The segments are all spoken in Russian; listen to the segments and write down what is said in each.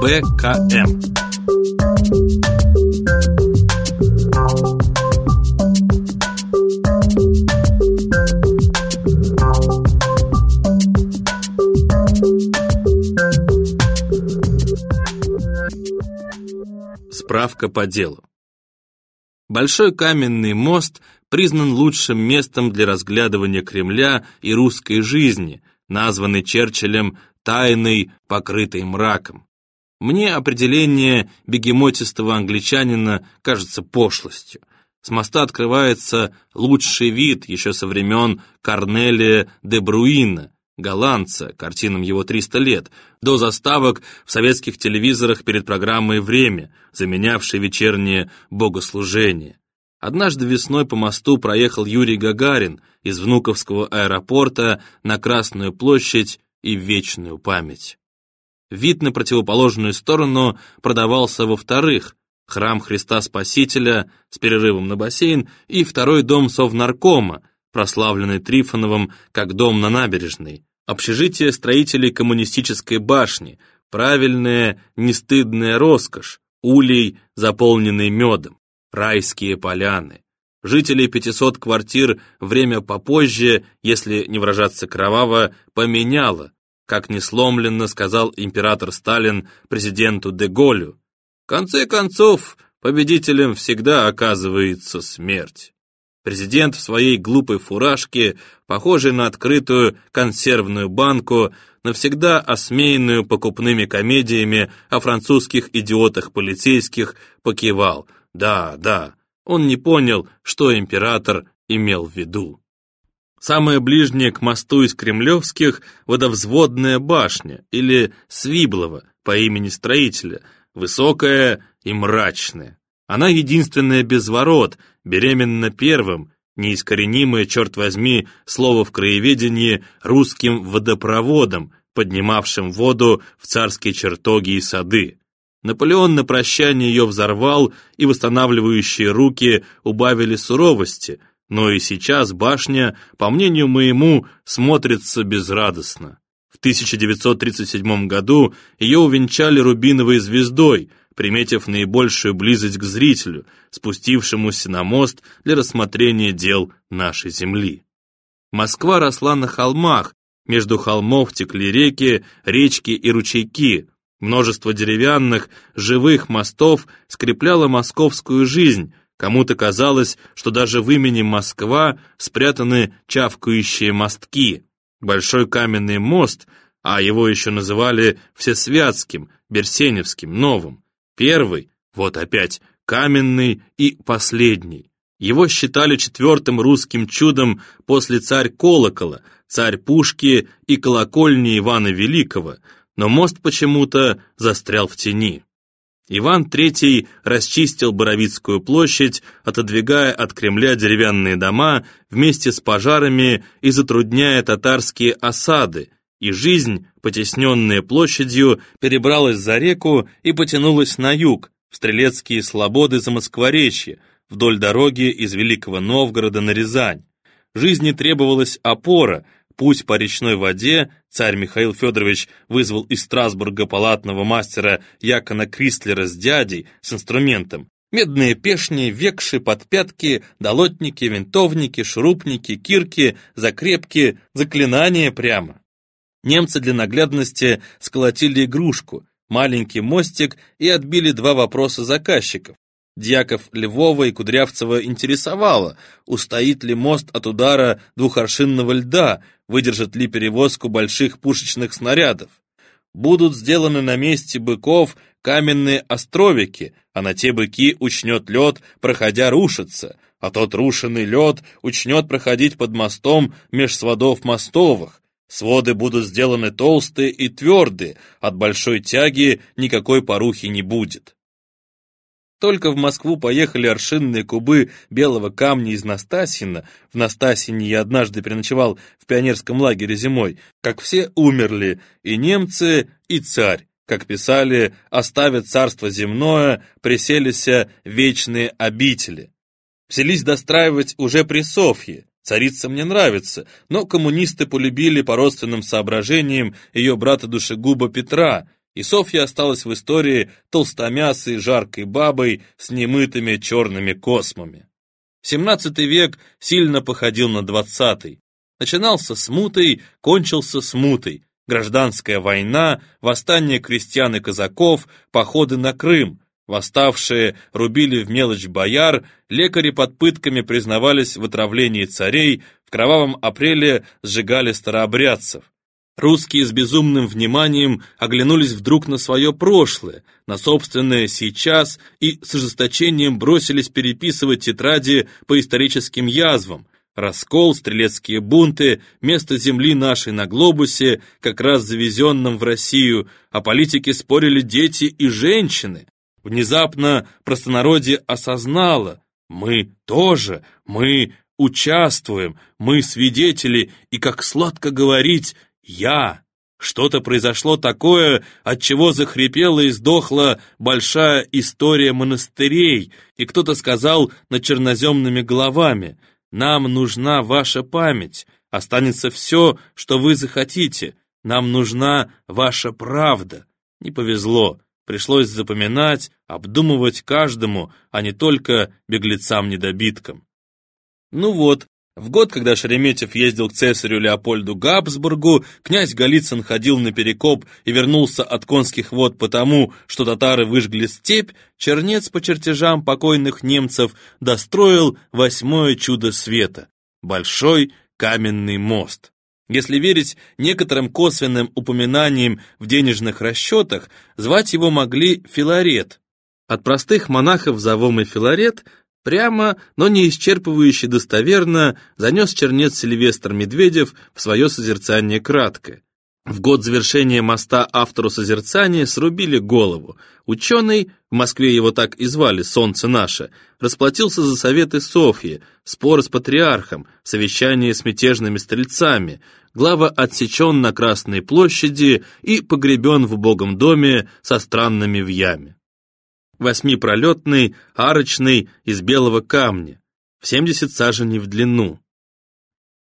БКМ. Справка по делу. Большой каменный мост признан лучшим местом для разглядывания Кремля и русской жизни, названный Черчиллем «тайной, покрытой мраком». Мне определение бегемотистого англичанина кажется пошлостью. С моста открывается лучший вид еще со времен Корнелия де Бруина, голландца, картинам его 300 лет, до заставок в советских телевизорах перед программой «Время», заменявшей вечернее богослужение. Однажды весной по мосту проехал Юрий Гагарин из Внуковского аэропорта на Красную площадь и вечную память. Вид на противоположную сторону продавался во-вторых, храм Христа Спасителя с перерывом на бассейн и второй дом Совнаркома, прославленный Трифоновым как дом на набережной, общежитие строителей коммунистической башни, правильная, нестыдная роскошь, улей, заполненный медом, райские поляны. Жителей 500 квартир время попозже, если не выражаться кроваво, поменяло, как несломленно сказал император Сталин президенту де Голлю. В конце концов, победителем всегда оказывается смерть. Президент в своей глупой фуражке, похожей на открытую консервную банку, навсегда осмеянную покупными комедиями о французских идиотах-полицейских, покивал. Да, да, он не понял, что император имел в виду. Самое ближнее к мосту из Кремлевских – водовзводная башня, или Свиблова по имени строителя, высокая и мрачная. Она единственная без ворот, беременна первым, неискоренимое, черт возьми, слово в краеведении русским водопроводом, поднимавшим воду в царские чертоги и сады. Наполеон на прощание ее взорвал, и восстанавливающие руки убавили суровости, но и сейчас башня, по мнению моему, смотрится безрадостно. В 1937 году ее увенчали рубиновой звездой, приметив наибольшую близость к зрителю, спустившемуся на мост для рассмотрения дел нашей земли. Москва росла на холмах, между холмов текли реки, речки и ручейки, множество деревянных, живых мостов скрепляло московскую жизнь, кому-то казалось, что даже в имени Москва спрятаны чавкающие мостки. Большой каменный мост, а его еще называли Всесвятским, Берсеневским, Новым, Первый, вот опять, каменный и последний. Его считали четвертым русским чудом после царь Колокола, царь Пушки и колокольни Ивана Великого, но мост почему-то застрял в тени. Иван III расчистил Боровицкую площадь, отодвигая от Кремля деревянные дома вместе с пожарами и затрудняя татарские осады, и жизнь, потесненная площадью, перебралась за реку и потянулась на юг, в стрелецкие слободы за Москворечье, вдоль дороги из Великого Новгорода на Рязань. Жизни требовалась опора, путь по речной воде, царь Михаил Федорович вызвал из Страсбурга палатного мастера Якона Кристлера с дядей, с инструментом, Медные пешни, векши, подпятки, долотники, винтовники, шурупники, кирки, закрепки, заклинания прямо. Немцы для наглядности сколотили игрушку, маленький мостик и отбили два вопроса заказчиков. Дьяков Львова и Кудрявцева интересовало, устоит ли мост от удара двухоршинного льда, выдержит ли перевозку больших пушечных снарядов. Будут сделаны на месте быков каменные островики, а на те быки учнет лед, проходя рушиться, а тот рушенный лед учнет проходить под мостом меж сводов мостовых. Своды будут сделаны толстые и твердые, от большой тяги никакой порухи не будет. Только в Москву поехали аршинные кубы белого камня из Настасина. В Настасине я однажды переночевал в пионерском лагере зимой. Как все умерли, и немцы, и царь. Как писали, оставят царство земное, приселися вечные обители. Взялись достраивать уже при Софье. Царица мне нравится, но коммунисты полюбили по родственным соображениям ее брата-душегуба Петра, и Софья осталась в истории толстомясой жаркой бабой с немытыми черными космами. XVII век сильно походил на XX. Начинался смутой, кончился смутой. Гражданская война, восстание крестьян и казаков, походы на Крым. Восставшие рубили в мелочь бояр, лекари под пытками признавались в отравлении царей, в кровавом апреле сжигали старообрядцев. Русские с безумным вниманием оглянулись вдруг на свое прошлое, на собственное сейчас и с ожесточением бросились переписывать тетради по историческим язвам. Раскол, стрелецкие бунты, место земли нашей на глобусе, как раз завезенном в Россию, о политике спорили дети и женщины. Внезапно простонародье осознало, мы тоже, мы участвуем, мы свидетели, и как сладко говорить «я». Что-то произошло такое, от чего захрипела и сдохла большая история монастырей, и кто-то сказал над черноземными головами «Нам нужна ваша память, останется все, что вы захотите, нам нужна ваша правда». Не повезло, пришлось запоминать, обдумывать каждому, а не только беглецам-недобиткам. Ну вот, в год, когда Шереметьев ездил к цесарю Леопольду Габсбургу, князь Голицын ходил на перекоп и вернулся от конских вод потому, что татары выжгли степь, Чернец по чертежам покойных немцев достроил восьмое чудо света — большой каменный мост. Если верить некоторым косвенным упоминаниям в денежных расчетах, звать его могли Филарет. От простых монахов Завом и Филарет – Прямо, но не исчерпывающе достоверно занес чернец Сильвестр Медведев в свое созерцание краткое. В год завершения моста автору созерцания срубили голову. Ученый, в Москве его так и звали, «Солнце наше», расплатился за советы Софьи, спор с патриархом, совещание с мятежными стрельцами, глава отсечен на Красной площади и погребен в убогом доме со странными вьями восьмипролетный, арочный, из белого камня, в 70 саженей в длину.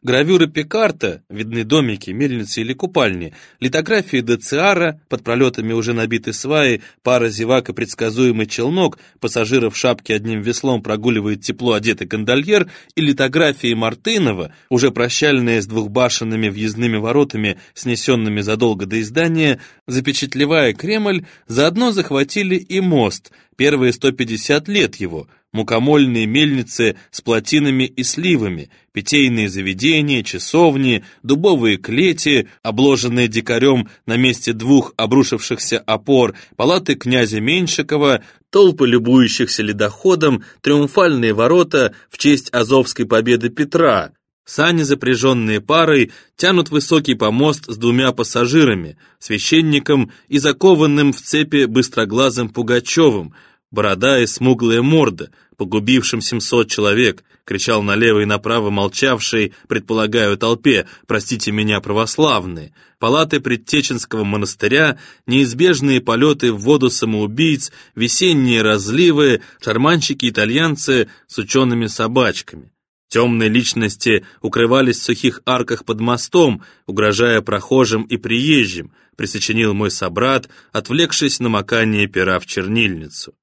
Гравюры Пикарта, видны домики, мельницы или купальни, литографии Дециара, под пролетами уже набиты сваи, пара зевак и предсказуемый челнок, пассажиров в шапке одним веслом прогуливает тепло одетый гондольер, и литографии Мартынова, уже прощальные с двухбашенными въездными воротами, снесенными задолго до издания, запечатлевая Кремль, заодно захватили и мост, первые 150 лет его – мукомольные мельницы с плотинами и сливами, питейные заведения, часовни, дубовые клети, обложенные дикарем на месте двух обрушившихся опор, палаты князя Меньшикова, толпы любующихся ледоходом, триумфальные ворота в честь Азовской победы Петра, Сани, запряженные парой, тянут высокий помост с двумя пассажирами, священником и закованным в цепи быстроглазым Пугачевым, борода и смуглая морда, погубившим 700 человек, кричал налево и направо молчавший, предполагаю, толпе, простите меня, православные, палаты предтеченского монастыря, неизбежные полеты в воду самоубийц, весенние разливы, шарманщики-итальянцы с учеными собачками. Темные личности укрывались в сухих арках под мостом, угрожая прохожим и приезжим, присочинил мой собрат, отвлекшись на макание пера в чернильницу.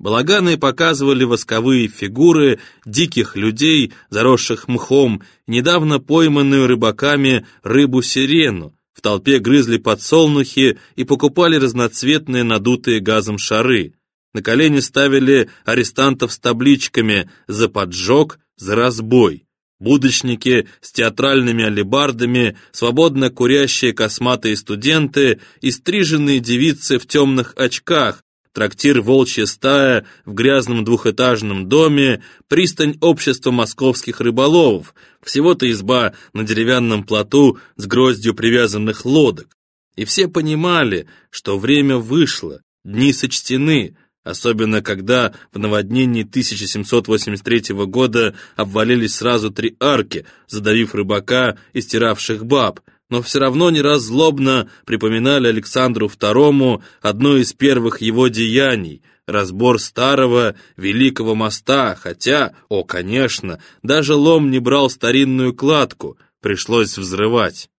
Балаганы показывали восковые фигуры диких людей, заросших мхом, недавно пойманную рыбаками рыбу-сирену, в толпе грызли подсолнухи и покупали разноцветные надутые газом шары. На колени ставили арестантов с табличками «За поджог», «За разбой». Будочники с театральными алебардами, свободно курящие косматые студенты и стриженные девицы в темных очках, трактир «Волчья стая» в грязном двухэтажном доме, пристань общества московских рыболовов, всего-то изба на деревянном плоту с гроздью привязанных лодок. И все понимали, что время вышло, дни сочтены, особенно когда в наводнении 1783 года обвалились сразу три арки, задавив рыбака и стиравших баб, но все равно не раз злобно припоминали Александру II одно из первых его деяний – разбор старого великого моста, хотя, о, конечно, даже лом не брал старинную кладку, пришлось взрывать.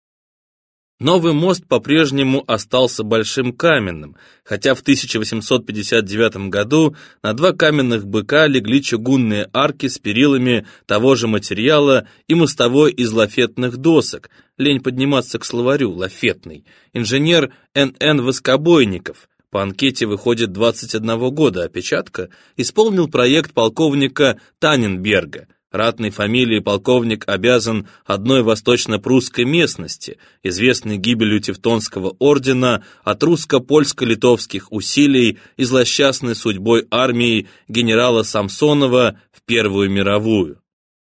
Новый мост по-прежнему остался большим каменным, хотя в 1859 году на два каменных быка легли чугунные арки с перилами того же материала и мостовой из лафетных досок, лень подниматься к словарю, лафетный, инженер Н.Н. Воскобойников, по анкете выходит 21 года, опечатка, исполнил проект полковника Таненберга – Ратной фамилии полковник обязан одной восточно-прусской местности, известной гибелью Тевтонского ордена от русско-польско-литовских усилий и злосчастной судьбой армии генерала Самсонова в Первую мировую.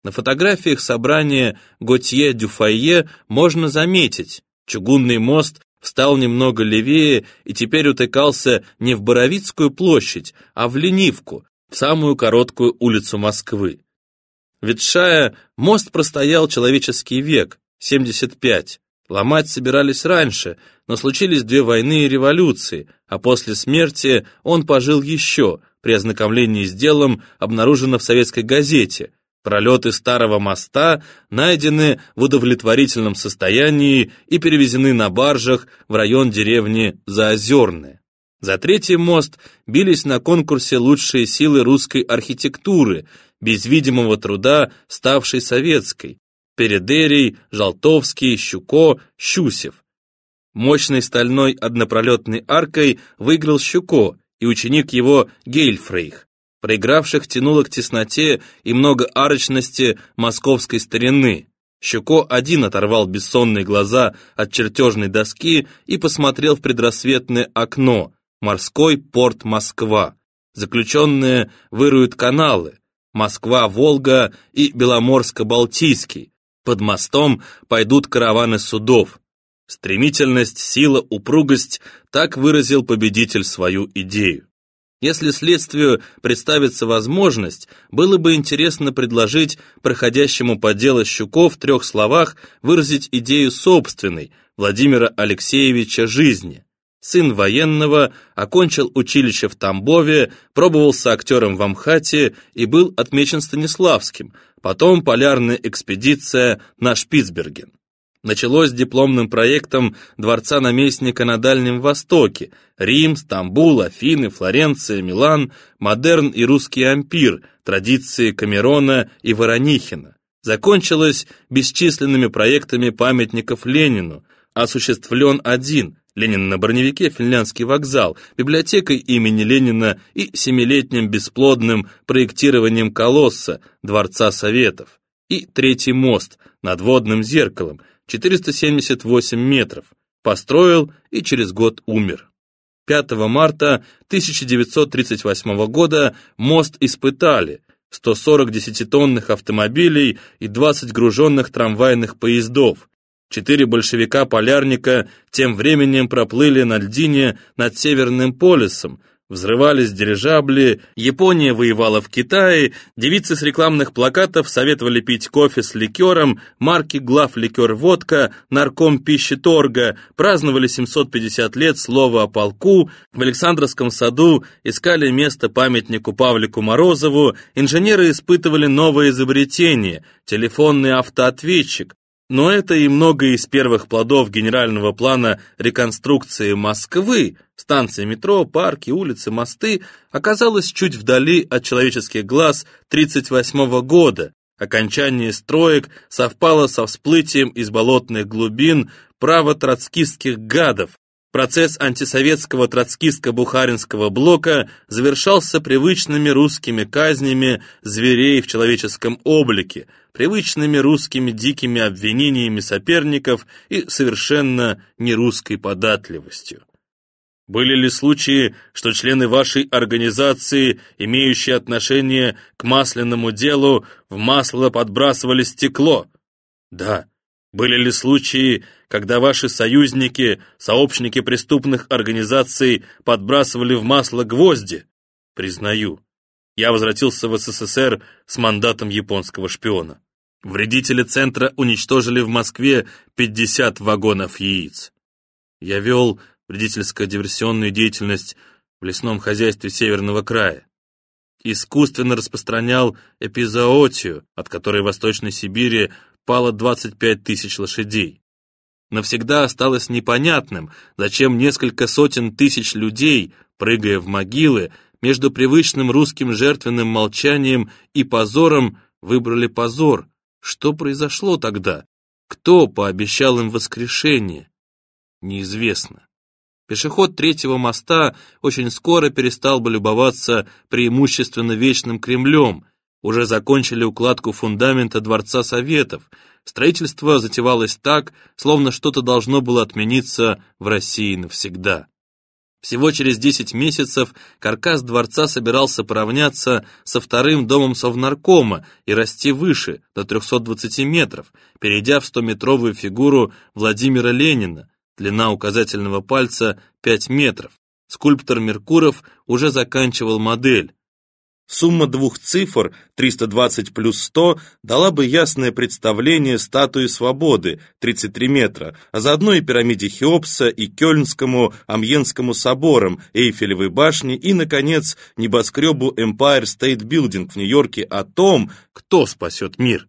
На фотографиях собрания Готье Дюфайе можно заметить, чугунный мост встал немного левее и теперь утыкался не в Боровицкую площадь, а в Ленивку, в самую короткую улицу Москвы. Ветшая, мост простоял человеческий век, 75. Ломать собирались раньше, но случились две войны и революции, а после смерти он пожил еще, при ознакомлении с делом обнаружено в советской газете. Пролеты старого моста найдены в удовлетворительном состоянии и перевезены на баржах в район деревни Заозерное. За третий мост бились на конкурсе лучшие силы русской архитектуры, без видимого труда ставшей советской, Передерий, Жалтовский, Щуко, Щусев. Мощной стальной однопролетной аркой выиграл Щуко и ученик его Гейльфрейх. Проигравших тянуло к тесноте и многоарочности московской старины. Щуко один оторвал бессонные глаза от чертежной доски и посмотрел в предрассветное окно, морской порт Москва. Заключенные выруют каналы, Москва-Волга и Беломорско-Балтийский. Под мостом пойдут караваны судов. Стремительность, сила, упругость – так выразил победитель свою идею. Если следствию представится возможность, было бы интересно предложить проходящему по делу Щуков в трех словах выразить идею собственной, Владимира Алексеевича, жизни. Сын военного, окончил училище в Тамбове, пробовался актером в Амхате и был отмечен Станиславским, потом полярная экспедиция на Шпицберген. Началось дипломным проектом Дворца наместника на Дальнем Востоке, Рим, Стамбул, Афины, Флоренция, Милан, модерн и русский ампир, традиции Камерона и Воронихина. Закончилось бесчисленными проектами памятников Ленину, осуществлен один – Ленин на броневике, финляндский вокзал, библиотекой имени Ленина и семилетним бесплодным проектированием колосса, Дворца Советов. И третий мост над водным зеркалом, 478 метров. Построил и через год умер. 5 марта 1938 года мост испытали, 140 десятитонных автомобилей и 20 груженных трамвайных поездов, Четыре большевика-полярника тем временем проплыли на льдине над Северным полюсом, взрывались дирижабли, Япония воевала в Китае, девицы с рекламных плакатов советовали пить кофе с ликером, марки глав ликер водка, нарком пищи торга, праздновали 750 лет слова о полку, в Александровском саду искали место памятнику Павлику Морозову, инженеры испытывали новое изобретение – телефонный автоответчик, но это и многое из первых плодов генерального плана реконструкции Москвы, станции метро, парки, улицы, мосты, оказалось чуть вдали от человеческих глаз 1938 года. Окончание строек совпало со всплытием из болотных глубин право-троцкистских гадов, Процесс антисоветского троцкистско-бухаринского блока завершался привычными русскими казнями зверей в человеческом облике, привычными русскими дикими обвинениями соперников и совершенно нерусской податливостью. Были ли случаи, что члены вашей организации, имеющие отношение к масляному делу, в масло подбрасывали стекло? Да. Были ли случаи, когда ваши союзники, сообщники преступных организаций подбрасывали в масло гвозди? Признаю, я возвратился в СССР с мандатом японского шпиона. Вредители центра уничтожили в Москве 50 вагонов яиц. Я вел вредительско-диверсионную деятельность в лесном хозяйстве Северного края. Искусственно распространял эпизоотию, от которой в Восточной Сибири пало 25 тысяч лошадей. Навсегда осталось непонятным, зачем несколько сотен тысяч людей, прыгая в могилы, между привычным русским жертвенным молчанием и позором выбрали позор. Что произошло тогда? Кто пообещал им воскрешение? Неизвестно. Пешеход третьего моста очень скоро перестал бы любоваться преимущественно вечным Кремлем, уже закончили укладку фундамента Дворца Советов, строительство затевалось так, словно что-то должно было отмениться в России навсегда. Всего через 10 месяцев каркас дворца собирался поравняться со вторым домом Совнаркома и расти выше, до 320 метров, перейдя в 100-метровую фигуру Владимира Ленина, длина указательного пальца 5 метров. Скульптор Меркуров уже заканчивал модель. Сумма двух цифр, 320 плюс 100, дала бы ясное представление статуи свободы, 33 метра, а заодно и пирамиде Хеопса, и Кёльнскому, Амьенскому соборам, Эйфелевой башне и, наконец, небоскребу Empire State Building в Нью-Йорке о том, кто спасет мир.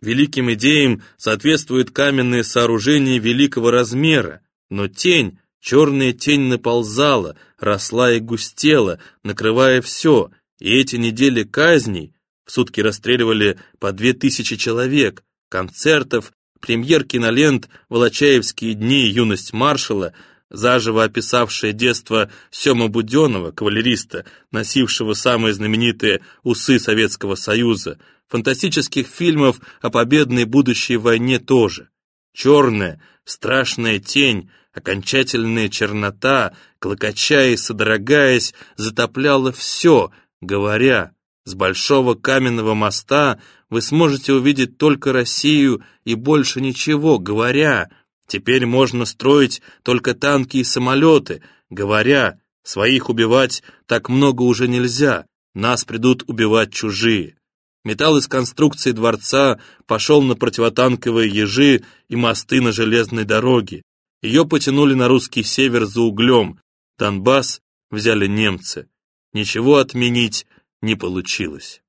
Великим идеям соответствуют каменные сооружения великого размера, но тень, черная тень наползала, росла и густела, накрывая все — и эти недели казней, в сутки расстреливали по две тысячи человек, концертов, премьер кинолент «Волочаевские дни. Юность маршала», заживо описавшее детство Сема Буденова, кавалериста, носившего самые знаменитые усы Советского Союза, фантастических фильмов о победной будущей войне тоже. Черная, страшная тень, окончательная чернота, клокоча и содрогаясь, затопляла все — говоря, с большого каменного моста вы сможете увидеть только Россию и больше ничего, говоря, теперь можно строить только танки и самолеты, говоря, своих убивать так много уже нельзя, нас придут убивать чужие. Металл из конструкции дворца пошел на противотанковые ежи и мосты на железной дороге. Ее потянули на русский север за углем. Донбасс взяли немцы. Ничего отменить не получилось.